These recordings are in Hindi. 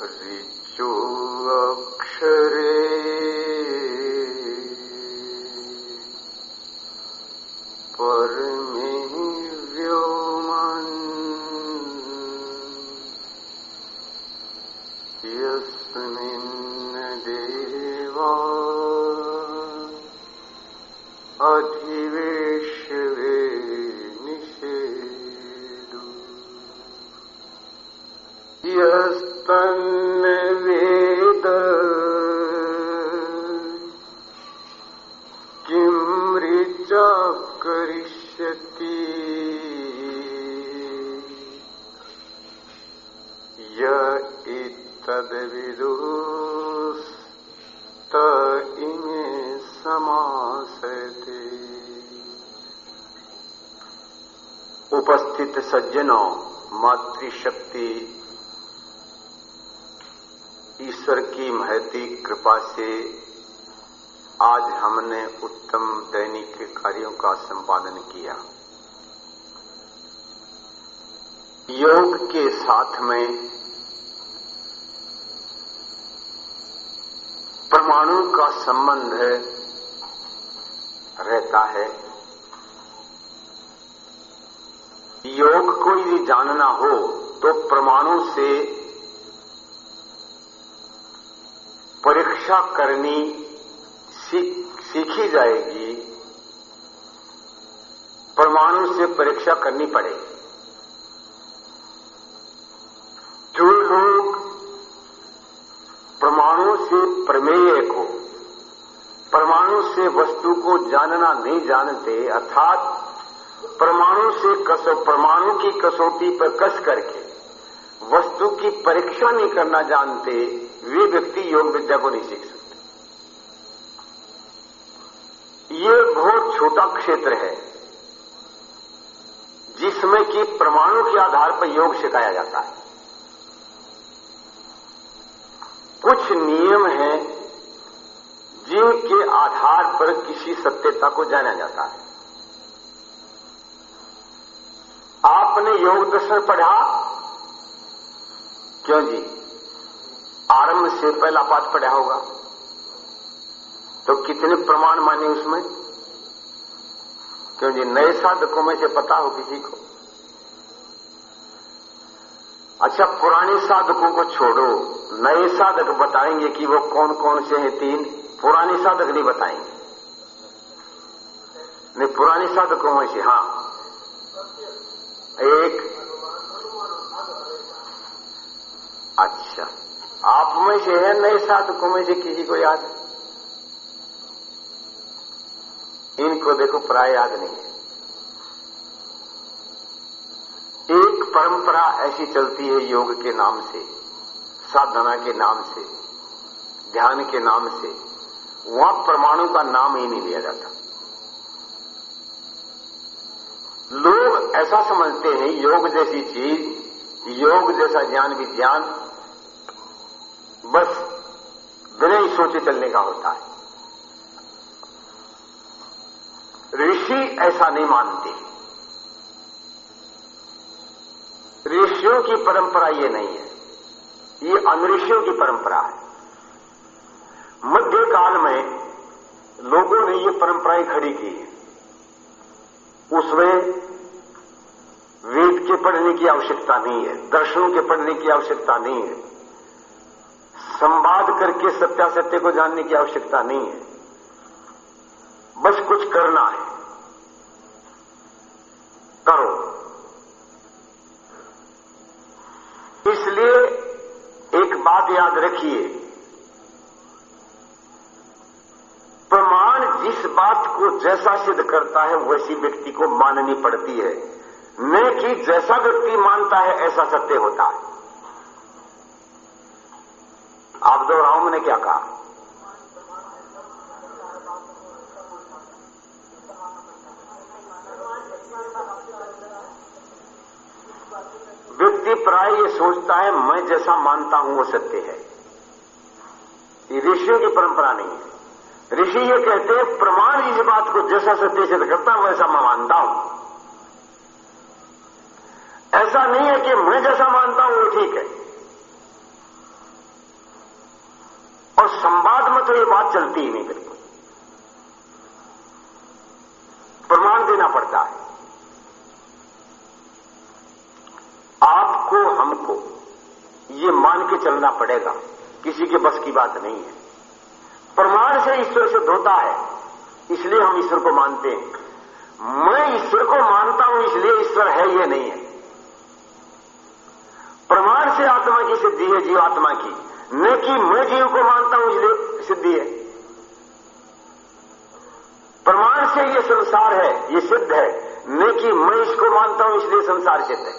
as a show उपस्थित सज्जनों, मातृशक्ति, ईश्वर की महती कृपा से आज हमने उत्तम दैनिक कार्यों का संपादन किया। योग के साथ में परमाणु का संबंध रहता है। योग को यदि जानना हो तो प्रमाणों से परीक्षा करनी सीख, सीखी जाएगी। परमाणु से परीक्षा करनी पड़ेगी जो लोग परमाणु से प्रमेय को परमाणु से वस्तु को जानना नहीं जानते, अर्थात परमाणु से कसो, परमाणु की कसौटी पर कस करके वस्तु की परीक्षा नहीं करना जानते, वे व्यक्ति योग विद्या को नहीं सीख सकते। ये बहुत छोटा क्षेत्र है, जिसमें कि परमाणु के आधार पर योग सिखाया जाता है। कुछ नियम हैं जिनके आधार पर किसी सत्यता को जाना जाता है। आपने योग दर्शन पढ़ा? क्यों जी? आरंभ से पहला पाठ पढ़ा होगा। तो कितने प्रमाण माने उसमें? क्यों जी, नए साधकों में से पता हो किसी को? अच्छा पुराने साधकों को छोड़ो। नए साधक बताएँगे कि वो कौन कौन से हैं तीन। पुराने साधक नहीं बताएँगे। नहीं पुराने साधकों में से, हाँ। एक। अच्छा। आप में से है, नए साधकों में से किसी को याद? इनको देखो, प्राय याद नहीं है। एक परंपरा ऐसी चलती है योग के नाम से, साधना के नाम से, ध्यान के नाम से। वहाँ परमाणु का नाम ही नहीं लिया जाता लोग ऐसा समझते हैं, योग जैसी चीज़, योग जैसा ज्ञान विज्ञान, बस बिना ही सोचे चलने का होता है। ऋषि ऐसा नहीं मानते। ऋषियों की परंपरा ये नहीं है। ये अनऋषियों की परंपरा है। मध्य काल में लोगों ने ये परंपराएँ खड़ी की है। उसमें वेद के पढ़ने की आवश्यकता नहीं है, दर्शनों के पढ़ने की आवश्यकता नहीं है। संवाद करके सत्यासत्य को जानने की आवश्यकता नहीं है। बस कुछ करना है। करो। इसलिए एक बात याद रखिए। प्रमाण जिस बात को जैसा सिद्ध करता है, वैसी व्यक्ति को माननी पड़ती है। न कि जैसा व्यक्ति मानता है, ऐसा सत्य होता है। आप दोहराओ मैंने क्या कहा? व्यक्ति प्राय ये सोचता है, मैं जैसा मानता हूँ, वो सत्य है। ये ऋषियों की परंपरा नहीं है। ऋषि ये कहते हैं, प्रमाण इस बात को जैसा सत्य सिद्ध करता वैसा मैं मानता हूँ। ऐसा नहीं है कि मैं जैसा मानता हूँ, वो ठीक है। और संवाद में तो ये बात चलती ही नहीं बिल्कुल। प्रमाण देना पड़ता है। आपको, हमको ये मान के चलना पड़ेगा। किसी के बस की बात नहीं है। प्रमाण से ईश्वर सिद्ध होता है, इसलिए हम ईश्वर को मानते हैं। मैं ईश्वर को मानता हूँ, इसलिए ईश्वर है ये नहीं है प्रमाण से आत्मा की सिद्धि है जीवात्मा की। न कि मैं जीव को मानता हूँ, इसलिए सिद्धि है। प्रमाण से ये संसार है, ये सिद्ध है। न कि मैं इसको मानता हूँ, इसलिए संसार सिद्ध है।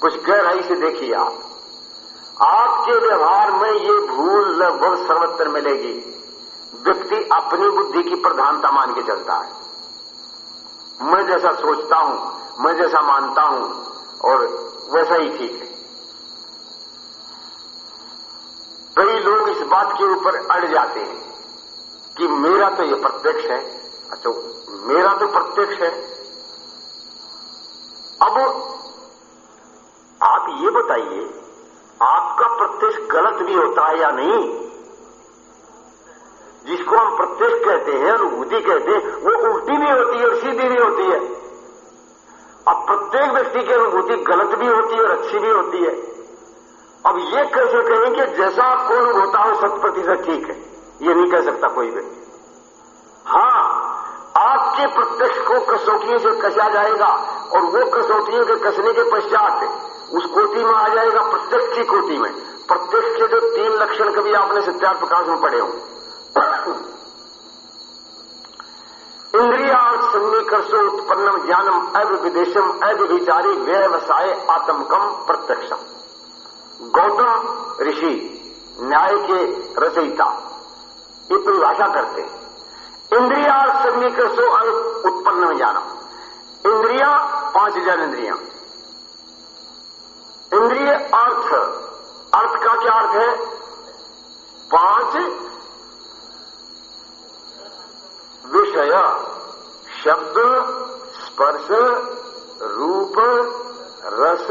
कुछ गहराई से देखिए आप। आपके व्यवहार में ये भूल लगभग सर्वत्र मिलेगी। व्यक्ति अपनी बुद्धि की प्रधानता मान के चलता है। मैं जैसा सोचता हूँ, मैं जैसा मानता हूँ और वैसा ही ठीक है। कई लोग इस बात के ऊपर अड़ जाते हैं कि मेरा तो ये प्रत्यक्ष है। अच्छा मेरा तो प्रत्यक्ष है। अब आप ये बताइए, आपका प्रत्यक्ष गलत भी होता है या नहीं? जिसको हम प्रत्यक्ष कहते हैं, अनुभूति कहते हैं, वो उल्टी भी होती है और सीधी भी होती है। अब प्रत्येक व्यक्ति की अनुभूति गलत भी होती है और अच्छी भी होती है। अब ये कैसे कहें कि जैसा आपको अनुभव होता हो शत प्रतिशत ठीक है। ये नहीं कह सकता कोई व्यक्ति। हाँ, आपके प्रत्यक्ष को कसौटियों से कसा जाएगा और वो कसौटियों के कसने के पश्चात उस कोटि में आ जाएगा, प्रत्यक्ष की कोटि में। प्रत्यक्ष के जो तीन लक्षण कभी आपने सत्यार प्रकाश में पढ़े हो इंद्रिया सन्निकर्षो उत्पन्नम ज्ञानम अविदेशम अविचारी व्यवसाय आत्मकम प्रत्यक्षम। गौतम ऋषि न्याय के रचयिता ये परिभाषा करते इंद्रिया सन्निकर्षो उत्पन्न ज्ञानम। इंद्रिया, पाँच हज़ार इंद्रिया। इंद्रिय अर्थ अर्थ का क्या अर्थ है? पाँच विषय। शब्द, स्पर्श, रूप, रस,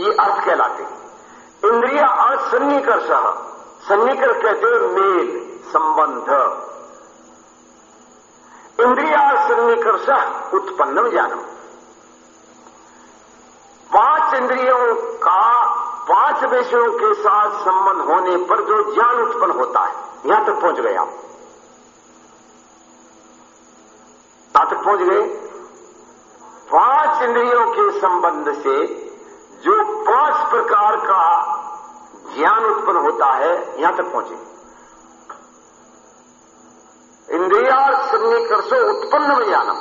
ये अर्थ कहलाते इंद्रिय अर्थ सन्निकर्ष सन्निकर्ष कहते हैं मेल, संबंध। इंद्रिया सन्निकर्ष उत्पन्नम ज्ञानम। पाँच इंद्रियों का पाँच विषयों के साथ संबंध होने पर जो ज्ञान उत्पन्न होता है, यहाँ तक पहुँच गए आप कहाँ तक पहुँच गए पाँच इंद्रियों के संबंध से जो पाँच प्रकार का ज्ञान उत्पन्न होता है, यहाँ तक पहुँचे। इंद्रिया सन्निकर्षो उत्पन्न ज्ञानम।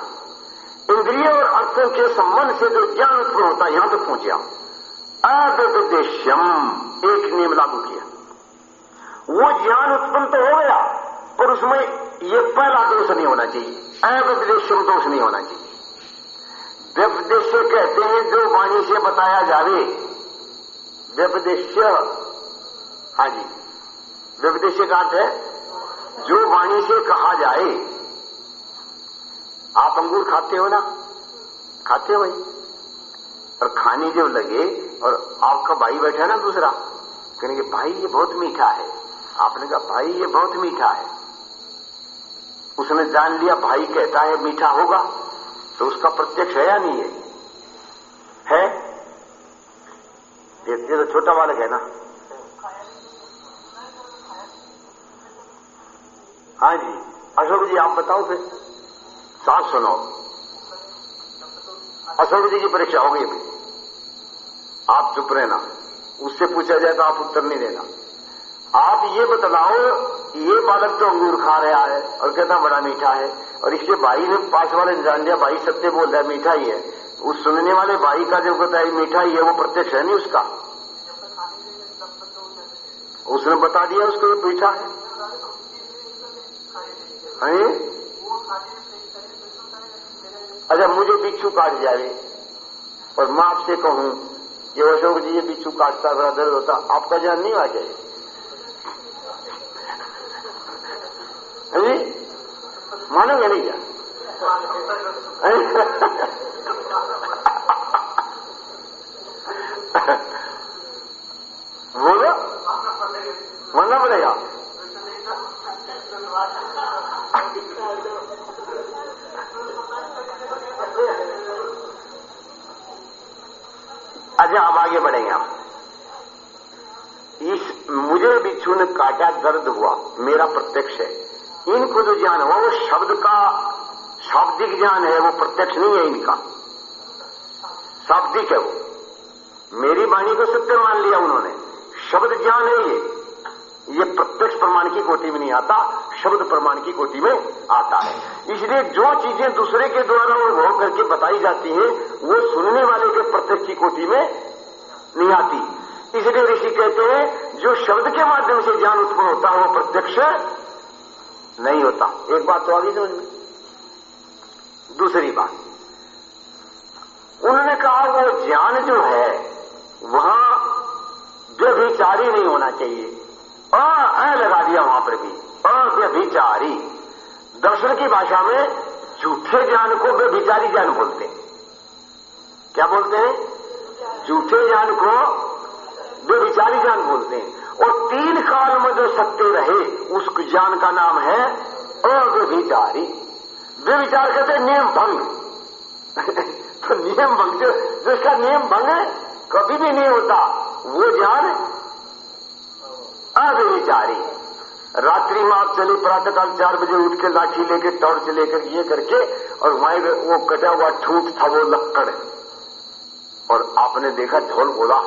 इंद्रिय और अर्थों के संबंध से जो ज्ञान उत्पन्न होता है, यहाँ तक पहुँचे अव्यदेश्यम एक नियम लागू किया। वो ज्ञान उत्पन्न तो हो गया, पर उसमें ये पहला दोष नहीं होना चाहिए। अव्यदेश्यम दोष नहीं होना चाहिए। व्यपदेश्य कहते हैं, जो वाणी से बताया जावे। व्यपदेश्य। हाँ जी। व्यपदेश्य का अर्थ है, जो वाणी से कहा जाए। आप अंगूर खाते हो ना? खाते हो भाई? और खाने जब लगे, और आपका भाई बैठा ना दूसरा कहने के भाई, ये बहुत मीठा है। आपने कहा, भाई, ये बहुत मीठा है। उसने जान लिया, भाई कहता है, मीठा होगा। तो उसका प्रत्यक्ष है या नहीं है? है? ये तो छोटा बालक है ना? हाँ जी। अशोक जी, आप बताओ फिर। साफ़ सुनो। अशोक जी की परीक्षा होगी अभी। आप चुप रहना। उससे पूछा जाए तो आप उत्तर नहीं देना। आप ये बतलाओ ये बालक तो अंगूर खा रहा है और कहता बड़ा मीठा है। और इसके भाई ने पास वाले जान लिया भाई सत्य बोल रहा है, मीठा ही है। उस सुनने वाले भाई का जो कहता है, मीठा ही है, वो प्रत्यक्ष है नहीं उसका। उसने बता दिया उसको ये मीठा है? अच्छा मुझे बिच्छू काट जाए। और मैं आपसे कहूँ, ये अशोक जी, ये बिच्छू काटता, बड़ा दर्द होता। आपका जान नहीं आ जाए। अभी मानोगे नहीं क्या बोलो मानना पड़ेगा अच्छा आप आगे बढ़ेंगे आप इस मुझे बिच्छू ने काटा दर्द हुआ मेरा प्रत्यक्ष है इनको जो ज्ञान हुआ वो शब्द का शाब्दिक ज्ञान है, वो प्रत्यक्ष नहीं है इनका। शाब्दिक है वो। मेरी वाणी को सत्य मान लिया उन्होंने। शब्द ज्ञान है ये। ये प्रत्यक्ष प्रमाण की कोटि में नहीं आता, शब्द प्रमाण की कोटि में आता है। इसलिए जो चीज़ें दूसरे के द्वारा अनुभव करके बताई जाती हैं, वो सुनने वाले के प्रत्यक्ष की कोटि में नहीं आती। इसलिए ऋषि कहते हैं, जो शब्द के माध्यम से ज्ञान उत्पन्न होता है, वो प्रत्यक्ष नहीं होता। एक बात तो आगे समझ में। दूसरी बात। उन्होंने कहा वो ज्ञान जो है वहाँ व्यभिचारी नहीं होना चाहिए। अ लगा दिया वहाँ पर भी। अव्यभिचारी। दर्शन की भाषा में झूठे ज्ञान को व्यभिचारी ज्ञान बोलते हैं। क्या बोलते हैं? झूठे ज्ञान को व्यभिचारी ज्ञान बोलते हैं। और तीन काल में जो सत्य रहे उस ज्ञान का नाम है अव्यभिचारी व्यभिचार कहते नियम भंग। तो नियम भंग, जो जिसका नियम भंग है, कभी भी नहीं होता। वो ज्ञान अव्यभिचारी रात्रि में आप चले प्रातःकाल चार बजे उठ के लाठी लेके, टॉर्च लेकर ये करके, और वहीं वो कटा हुआ ठूट था, वो लक्कड़। और आपने देखा, ढोल बोला।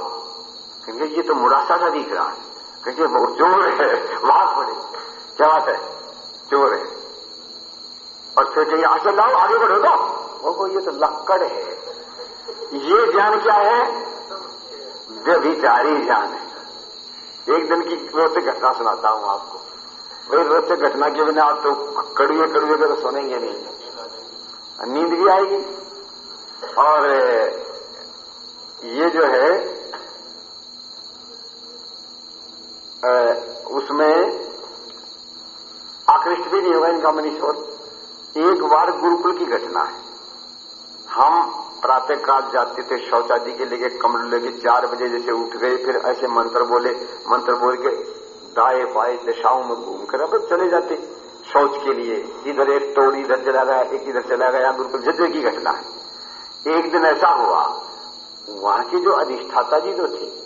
क्योंकि ये तो मुरासा सा दिख रहा है। क्योंकि वो चोर है वहाँ पड़े। क्या बात है? चोर है। और फिर कहीं आशा लाओ, आगे बढ़ो तो। वो ये तो लक्कड़ है। ये ज्ञान क्या है? व्यभिचारी ज्ञान है। एक दिन की रोचक घटना सुनाता हूँ आपको। वही रोचक घटना के बिना आप तो कड़ुए कड़ुए कर सुनेंगे नहीं। नींद भी आएगी। और, ये जो है उसमें आकृष्ट भी नहीं होगा इनका मनीश्वर एक बार गुरुकुल की घटना है। हम प्रातः काल जाते थे शौचादी के लेके कमर लेके चार बजे जैसे उठ गए, फिर ऐसे मंत्र बोले, मंत्र बोल के दाए बाए दिशाओं में घूम कर अब चले जाते शौच के लिए। इधर एक तोड़ इधर चला गया, एक इधर चला गया, गुरुकुल जिद्दे की घटना है। एक दिन ऐसा हुआ, वहाँ के जो अधिष्ठाता जी जो थे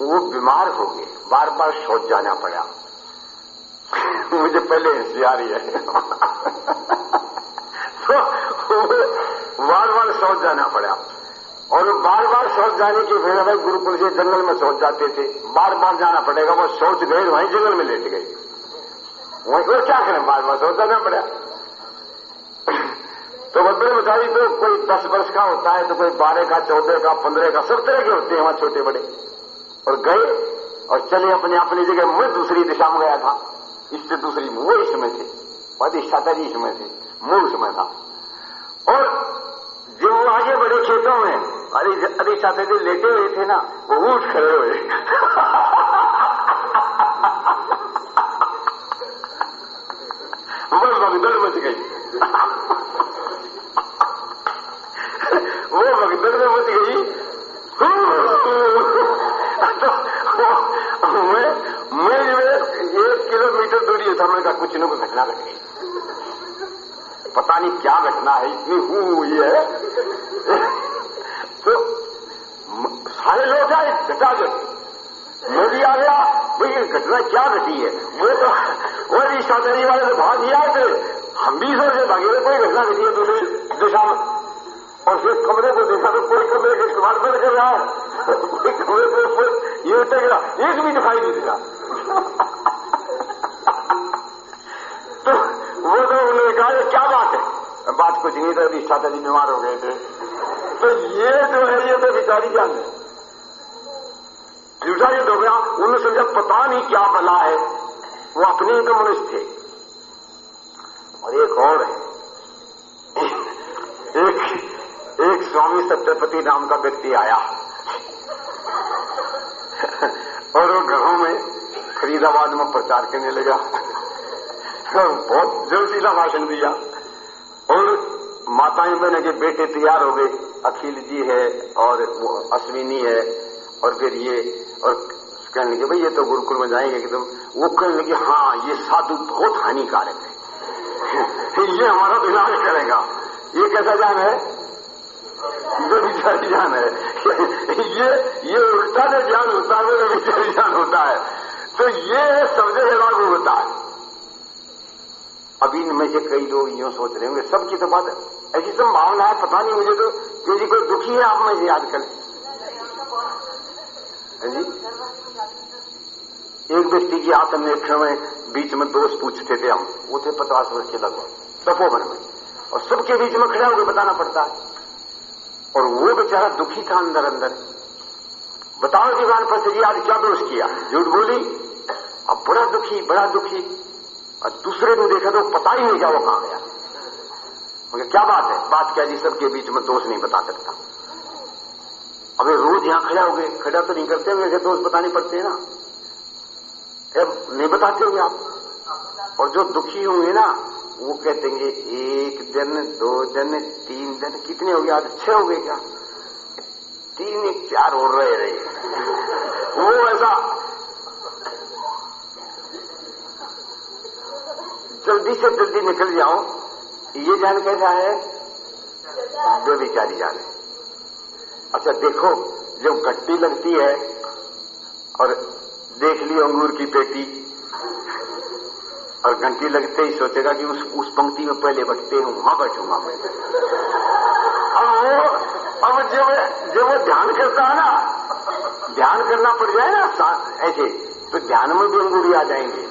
वो बीमार हो गए। बार बार शौच जाना पड़ा। मुझे पहले हँसी आ रही है। तो बार बार शौच जाना पड़ा। और बार बार शौच जाने की फिर हमें गुरुकुल से जंगल में शौच जाते थे। बार बार जाना पड़ेगा, वो शौच गए वहीं जंगल में लेट गए वहीं और क्या करें, बार बार शौच जाना पड़ा। तो बदले बताई तो कोई दस वर्ष का होता है तो कोई बारह का, चौदह का, पंद्रह का, सब तरह के होते हैं वहाँ छोटे बड़े और गए और चले अपने अपनी जगह। मैं दूसरी दिशा में गया था। इससे दूसरी वो इसमें थे। अधिष्ठाता जी इसमें थे। मुँह उसमें था। और जो आगे बड़े खेतों में, अरे अधिष्ठाता जी लेटे हुए थे ना, वो उठ खड़े हुए। बस भगदड़ मच गई। वो भगदड़ में मच गई। घटना घट। पता नहीं क्या घटना है इतनी हु हुई है। तो सारे लोग आए घटाघट मैं भी आ गया, भाई घटना क्या घटी है? वो तो वो रिश्तादारी वाले तो भाग ही आए थे। हम भी सोचे भागे कोई घटना घटी है दूसरी दिशा में? और फिर कमरे को देखा तो कोई कमरे के इस्तेमाल बंद कर रहा है। कोई कमरे को ये उठे गिरा एक भी दिखाई नहीं दिया। क्या बात है? बात कुछ नहीं था अधिष्ठाता जी बीमार हो गए थे। तो ये जो है, ये तो विचारी जान है। झूठा युद्ध हो गया उन्होंने समझा पता नहीं क्या भला है, वो अपने ही कम्युनिस्ट थे। और एक और है। एक एक स्वामी सत्यपति नाम का व्यक्ति आया। और वो घरों में फरीदाबाद में प्रचार करने लगा। बहुत जलसीला भाषण दिया। और माताएँ बहने के बेटे तैयार हो गए। अखिल जी है और वो अश्विनी है और फिर ये, और कहने लगे, भाई ये तो गुरुकुल में जाएँगे कि तुम। वो कहने लगे हाँ ये साधु बहुत हानिकारक है। ये हमारा विनाश करेगा। ये कैसा जान है? जो व्यभिचारी ज्ञान है। ये ये उल्टा जो ज्ञान होता है, वो व्यभिचारी ज्ञान होता है। तो ये सब जगह लागू होता है। अभी इनमें से कई लोग यूँ सोच रहे होंगे सबकी तो बात ऐसी संभावना है, पता नहीं मुझे तो कि जी कोई दुखी है, आप में से आजकल जी? एक व्यक्ति की आत्मनिरीक्षण में बीच में दोस्त पूछते थे हम, वो थे पचास वर्ष के लगभग तपोवन में। और सबके बीच में खड़ा होकर बताना पड़ता है। और वो बेचारा दुखी था अंदर अंदर। बताओ दीवान पर जी आज क्या दोष किया? झूठ बोली? अब बड़ा दुखी बड़ा दुखी। और दूसरे ने देखा तो पता ही नहीं क्या वो कहाँ गया। क्या बात है? बात क्या जी सबके बीच में दोष नहीं बता सकता। अबे, रोज यहाँ खड़ा हो गए। खड़ा तो नहीं करते, वैसे दोष बताने पड़ते हैं ना। अब नहीं बताते होंगे आप। और जो दुखी होंगे ना, वो कहते हैं, एक दिन, दो दिन, तीन दिन, कितने हो गए? आज छह हो गए क्या? तीन, चार और रहे रहे वो ऐसा जल्दी से जल्दी निकल जाओ। ये जान कैसा है? बेविचारी जान। है अच्छा देखो जब गट्टी लगती है और देख ली अंगूर की पेटी, और घंटी लगते ही सोचेगा कि उस उस पंक्ति में पहले बैठते हूँ, वहाँ बैठूँगा मैं। अब वो, अब जब जब वो ध्यान करता है ना, ध्यान करना पड़ जाए ना ऐसे तो ध्यान में भी अंगूरी आ जाएँगे।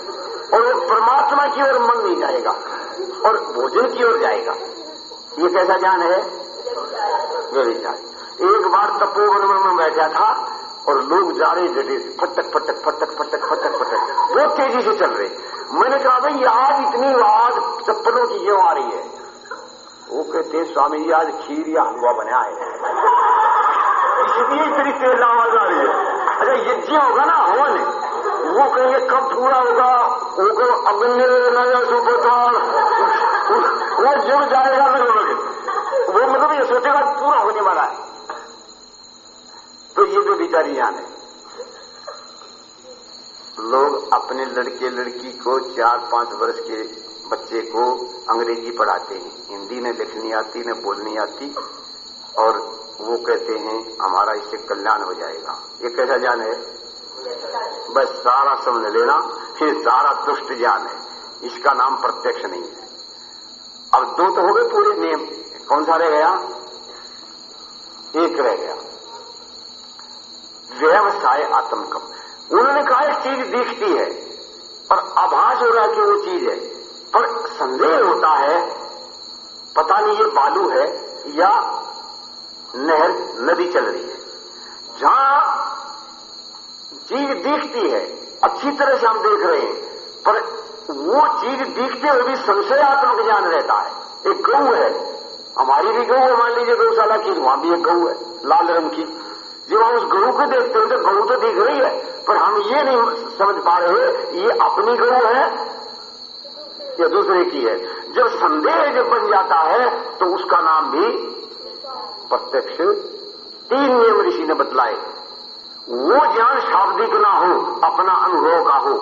और वो परमात्मा की ओर मन नहीं जाएगा, और भोजन की ओर जाएगा। ये कैसा ज्ञान है? विचार एक बार तपोवन में बैठा था, और लोग जा रहे जगह फटक फटक फटक फटक फटक फटक। बहुत तेज़ी से चल रहे। मैंने कहा, भाई, आज इतनी आवाज़ चप्पलों की क्यों आ रही है? वो कहते, स्वामी जी, आज खीर या हलवा बना है। इसलिए इतनी तेज आवाज़ आ रही है। अच्छा यज्ञ होगा ना हवन वो कहेंगे, कब पूरा होगा? वो कहो अग्नि नया सुपताल वो जुड़ जाएगा लगभग वो मतलब ये सोचेगा पूरा होने वाला है। तो ये जो विचारी ज्ञान है। लोग अपने लड़के लड़की को चार पाँच वर्ष के बच्चे को अंग्रेज़ी पढ़ाते हैं। हिंदी ने लिखनी आती, न बोलनी आती। और वो कहते हैं, हमारा इससे कल्याण हो जाएगा। ये कैसा ज्ञान है? बस सारा समझ लेना। फिर सारा दुष्ट ज्ञान है। इसका नाम प्रत्यक्ष नहीं है। अब दो तो हो गए पूरे नियम। कौन सा रह गया? एक रह गया। व्यवसाय आत्मकम। उन्होंने कहा, एक चीज़ दिखती है, पर आभास हो रहा है कि वो चीज़ है। पर संदेह होता है, पता नहीं ये बालू है या नहर, नदी चल रही है। जहाँ चीज़ दिखती है अच्छी तरह से हम देख रहे हैं। पर वो चीज़ दिखते हुए भी संशयात्मक ज्ञान रहता है। एक गऊ है। हमारी भी गऊ है, मान लीजिए गौशाला की, वहाँ भी एक गऊ है, लाल रंग की। जब हम उस गऊ को देखते हैं तो गऊ तो दिख रही है। पर हम ये नहीं समझ पा रहे ये अपनी गऊ है या दूसरे की है। जब संदेह जब बन जाता है तो उसका नाम भी प्रत्यक्ष। तीन नियम ऋषि ने बतलाए। वो ज्ञान शाब्दिक ना हो, अपना अनुभव का हो।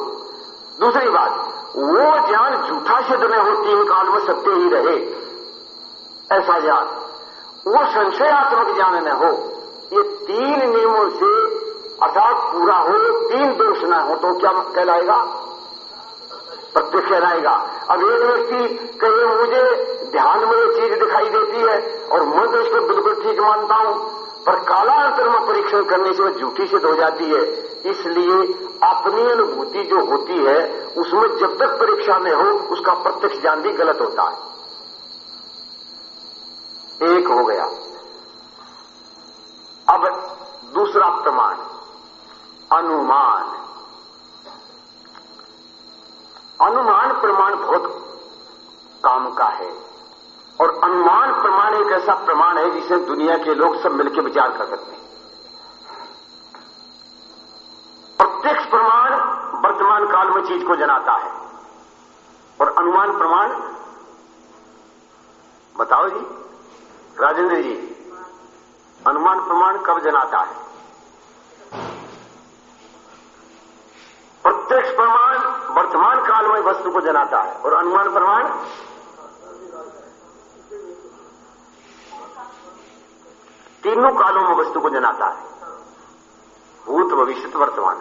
दूसरी बात, वो ज्ञान झूठा सिद्ध न हो, तीन काल में सत्य ही रहे। ऐसा ज्ञान, वो संशयात्मक ज्ञान न हो, ये तीन नियमों से अर्थात पूरा हो तीन दोष न हो तो क्या कहलाएगा? प्रत्यक्ष कहलाएगा। अब एक व्यक्ति कहे, मुझे ध्यान में ये चीज़ दिखाई देती है और मैं तो इसको बिल्कुल ठीक मानता हूँ। पर कालांतर में परीक्षण करने से वो झूठी सिद्ध हो जाती है। इसलिए अपनी अनुभूति जो होती है, उसमें जब तक परीक्षा में हो, उसका प्रत्यक्ष ज्ञान भी गलत होता है। एक हो गया। अब दूसरा प्रमाण, अनुमान। अनुमान प्रमाण बहुत काम का है। और अनुमान प्रमाण एक ऐसा प्रमाण है जिसे दुनिया के लोग सब मिलकर विचार कर सकते हैं। प्रत्यक्ष प्रमाण वर्तमान काल में चीज़ को जनाता है। और अनुमान प्रमाण, बताओ जी, राजेंद्र जी, अनुमान प्रमाण कब जनाता है? प्रत्यक्ष प्रमाण वर्तमान काल में वस्तु को जनाता है और अनुमान प्रमाण तीनों कालों में वस्तु को जनाता है। भूत भविष्य वर्तमान।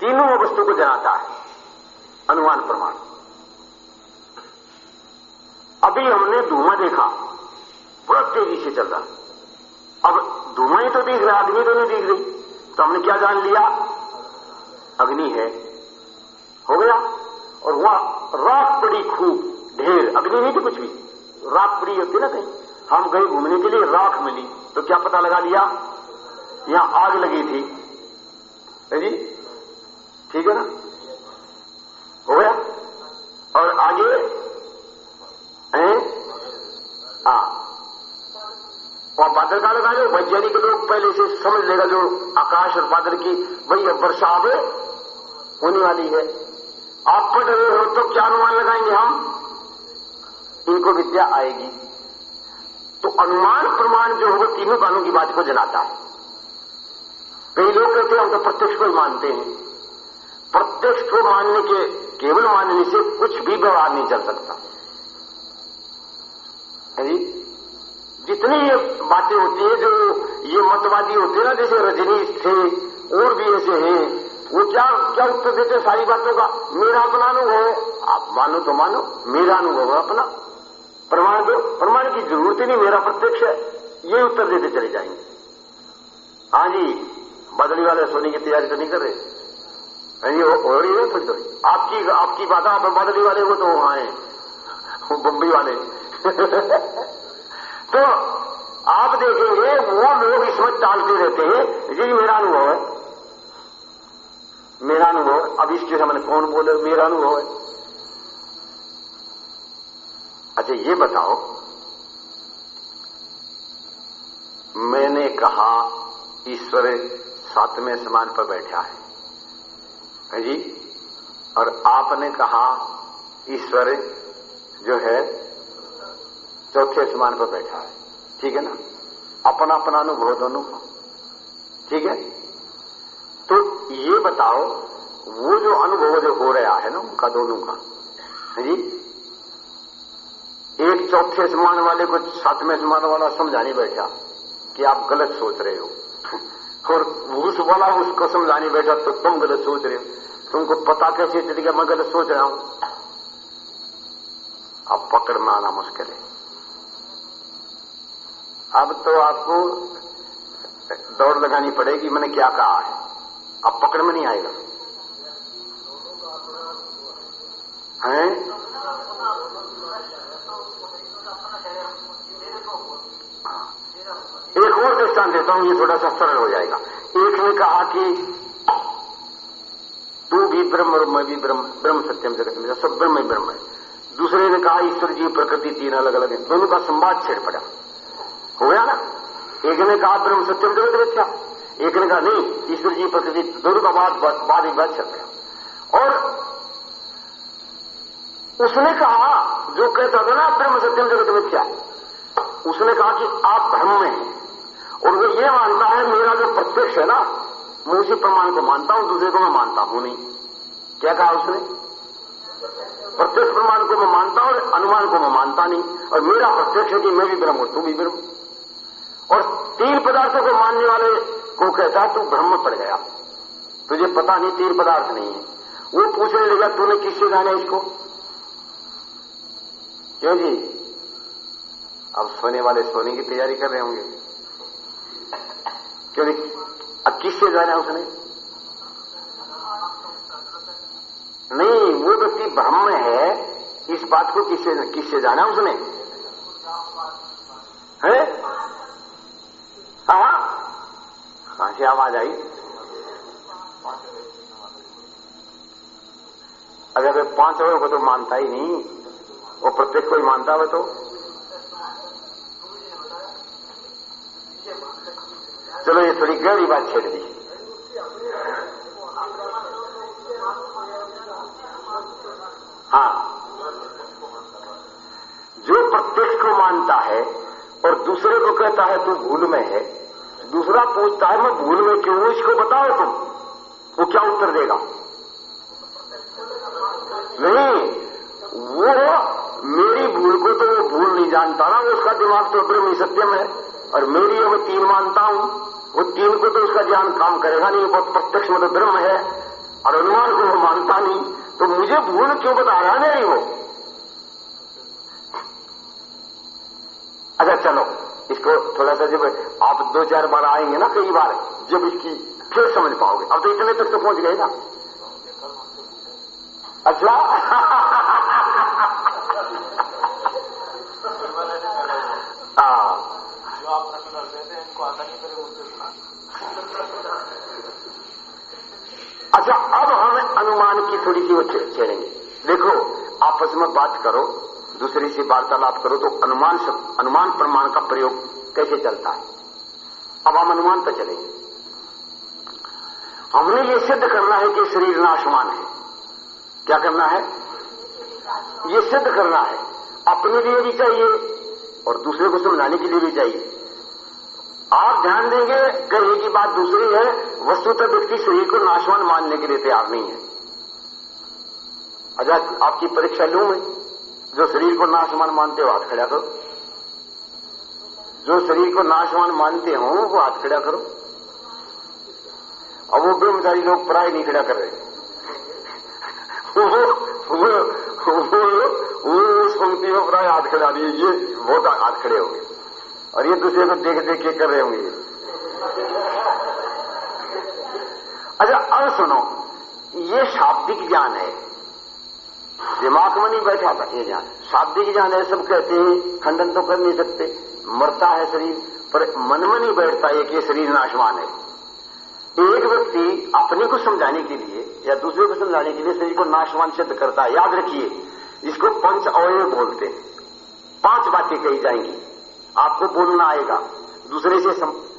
तीनों वस्तु को जनाता है। अनुमान प्रमाण। अभी हमने धुआँ देखा। बड़ा तेज़ी से चल रहा। अब धुआँ ही तो दिख रहा, अग्नि तो नहीं दिख रही। तो हमने क्या जान लिया? अग्नि है। हो गया। और वहाँ रात पड़ी खूब, ढेर। अग्नि नहीं थी कुछ भी। रात पड़ी होती ना कहीं। हम गए घूमने के लिए, राख मिली। तो क्या पता लगा लिया? यहाँ आग लगी थी। है जी? ठीक है ना? हो गया? और आगे? हैं? हाँ। और बादल का लगा लो वैज्ञानिक लोग पहले से समझ लेगा जो आकाश और बादल की वही वर्षा अब होने वाली है। आप पढ़ रहे हो तो क्या अनुमान लगाएँगे हम? इनको विद्या आएगी। अनुमान प्रमाण जो होगा, तीनों कानों की बात को जनाता है। कई लोग कहते हैं, हम तो प्रत्यक्ष को मानते हैं। प्रत्यक्ष को मानने के, केवल मानने से कुछ भी व्यवहार नहीं चल सकता। जितनी ये बातें होती है, जो ये मतवादी होते हैं ना, जैसे रजनीश थे, और भी ऐसे हैं, वो क्या क्या उत्तर देते हैं सारी बातों का? मेरा अपना अनुभव है। आप मानो तो मानो, मेरा अनुभव है अपना। प्रमाण दो प्रमाण की ज़रूरत ही नहीं, मेरा प्रत्यक्ष है। ये उत्तर देते चले जाएँगे। हाँ जी, बदली वाले सोने की तैयारी तो नहीं कर रहे। हाँ जी, हो रही है थोड़ी थोड़ी आपकी आपकी बात, आप बदली वाले वो तो वहाँ है। बम्बई वाले। तो आप देखेंगे, वो लोग इसमें टालते रहते हैं। जी, मेरा अनुभव है। मेरा अनुभव अब इसके सामने कौन बोले, मेरा अनुभव है। अच्छा ये बताओ, मैंने कहा ईश्वर सातवें समान पर बैठा है। है जी? और आपने कहा ईश्वर जो है चौथे समान पर बैठा है। ठीक है ना? अपना अपना अनुभव, दोनों का। ठीक है? तो ये बताओ, वो जो अनुभव जो हो रहा है ना, उनका, दोनों का, है जी? एक चौथे समान वाले को सातवें समान वाला समझाने बैठा कि आप गलत सोच रहे हो। और उस वाला उसको समझाने बैठा तो तुम गलत सोच रहे हो। तुमको पता कैसे चल गया मैं गलत सोच रहा हूँ? अब पकड़ में आना मुश्किल है। अब तो आपको दौड़ लगानी पड़ेगी, मैंने क्या कहा है? अब पकड़ में नहीं आएगा। हैं एक और दृष्टान देता हूँ, ये थोड़ा सा सरल हो जाएगा। एक ने कहा कि तू भी ब्रह्म और मैं भी ब्रह्म ब्रह्म सत्यम जगत में सब ब्रह्म ही ब्रह्म है। दूसरे ने कहा, ईश्वर जी, प्रकृति तीन अलग अलग है। दोनों का संवाद छेड़ पड़ा। हो गया ना? एक ने कहा, ब्रह्म सत्यम जगत मिथ्या एक ने कहा, नहीं, ईश्वर जी, प्रकृति, दोनों का बात बाद एक बात चल गया। और उसने कहा, जो कहता था ना, ब्रह्म सत्यम जगत मिथ्या उसने कहा कि आप ब्रह्म में हैं। और वो ये मानता है, मेरा जो प्रत्यक्ष है ना, मैं उसी प्रमाण को मानता हूँ, दूसरे को मैं मानता हूँ नहीं। क्या कहा उसने? प्रत्यक्ष प्रमाण को मैं मानता हूँ और अनुमान को मैं मानता नहीं। और मेरा प्रत्यक्ष है कि मैं भी ब्रह्म हूँ, तू भी ब्रह्म। और तीन पदार्थों को मानने वाले को कहता, तू ब्रह्म पड़ गया। तुझे पता नहीं, तीन पदार्थ नहीं है। वो पूछने लगा, तूने किससे जाना इसको? क्यों जी? अब सोने वाले सोने की तैयारी कर रहे होंगे। क्यों नहीं अब किससे जाना उसने? नहीं, वो व्यक्ति ब्रह्म है, इस बात को किससे किससे जाना उसने? है? हाँ कहाँ से आवाज़ आई। अगर वे पाँच लोगों को तो मानता ही नहीं, वो प्रत्येक को ही मानता हो तो। चलो ये थोड़ी गहरी बात छेड़ दी। हाँ। जो प्रत्यक्ष को मानता है और दूसरे को कहता है तू भूल में है, दूसरा पूछता है, मैं भूल में क्यों इसको बताओ तुम। वो क्या उत्तर देगा? नहीं, वो मेरी भूल को तो वो भूल नहीं जानता ना उसका दिमाग तो ब्रह्म सत्यम है। और मेरी मैं तीन मानता हूँ। वो तीन को तो उसका ज्ञान काम करेगा नहीं बहुत प्रत्यक्ष मतलब ब्रह्म है, और अनुमान को वो मानता नहीं तो मुझे भूल क्यों बता रहा नहीं वो? अच्छा चलो, इसको थोड़ा सा जब आप दो चार बार आएँगे ना कई बार, जब इसकी फिर समझ पाओगे। अब तो इतने तक तो पहुँच गए ना। अच्छा? अच्छा अब हम अनुमान की थोड़ी सी छेड़ेंगे देखो, आपस में बात करो, दूसरे से वार्तालाप करो तो अनुमान अनुमान प्रमाण का प्रयोग कैसे चलता है? अब हम अनुमान पर चलेंगे। हमने ये सिद्ध करना है कि शरीर नाशमान है। क्या करना है? ये सिद्ध करना है। अपने लिए भी चाहिए और दूसरे को समझाने के लिए भी चाहिए। आप ध्यान देंगे कहे की बात दूसरी है वस्तुतः व्यक्ति शरीर को नाशवान मानने के लिए तैयार नहीं है। अच्छा आपकी परीक्षा लू मैं, जो शरीर को नाशवान मानते हो, हाथ खड़ा करो। जो शरीर को नाशवान मानते हो, वो हाथ खड़ा करो। अब वो ब्रह्मचारी लोग प्राय नहीं खड़ा कर रहे। वो वो वो उस पंक्ति प्राय हाथ खड़ा दिए ये बहुत हाथ खड़े होंगे। और ये दूसरे को देख देख के कर रहे होंगे। अच्छा अब सुनो, ये शाब्दिक ज्ञान है। दिमाग में नहीं बैठा था ये ज्ञान। शाब्दिक ज्ञान है, सब कहते हैं, खंडन तो कर नहीं सकते। मरता है शरीर, पर मन में नहीं बैठता है कि ये शरीर नाशवान है। एक व्यक्ति अपने को समझाने के लिए या दूसरे को समझाने के लिए शरीर को नाशवान सिद्ध करता है। याद रखिए, इसको पंच अवय बोलते हैं। पाँच बातें कही जाएँगी। आपको बोलना आएगा। दूसरे से.